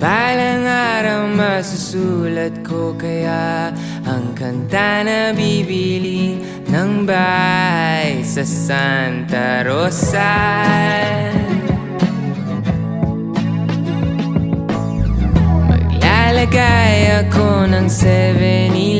Balang araw masusulat ko kaya Ang kanta na bibili ng bahay sa Santa Rosa. Maglalagay ako ng 7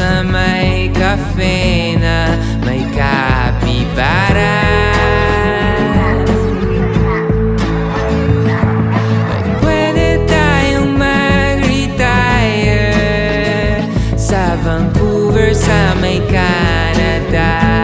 sa may cafe na may kapibara. Ay pwede tayong mag-retire Sa Vancouver, sa may Canada.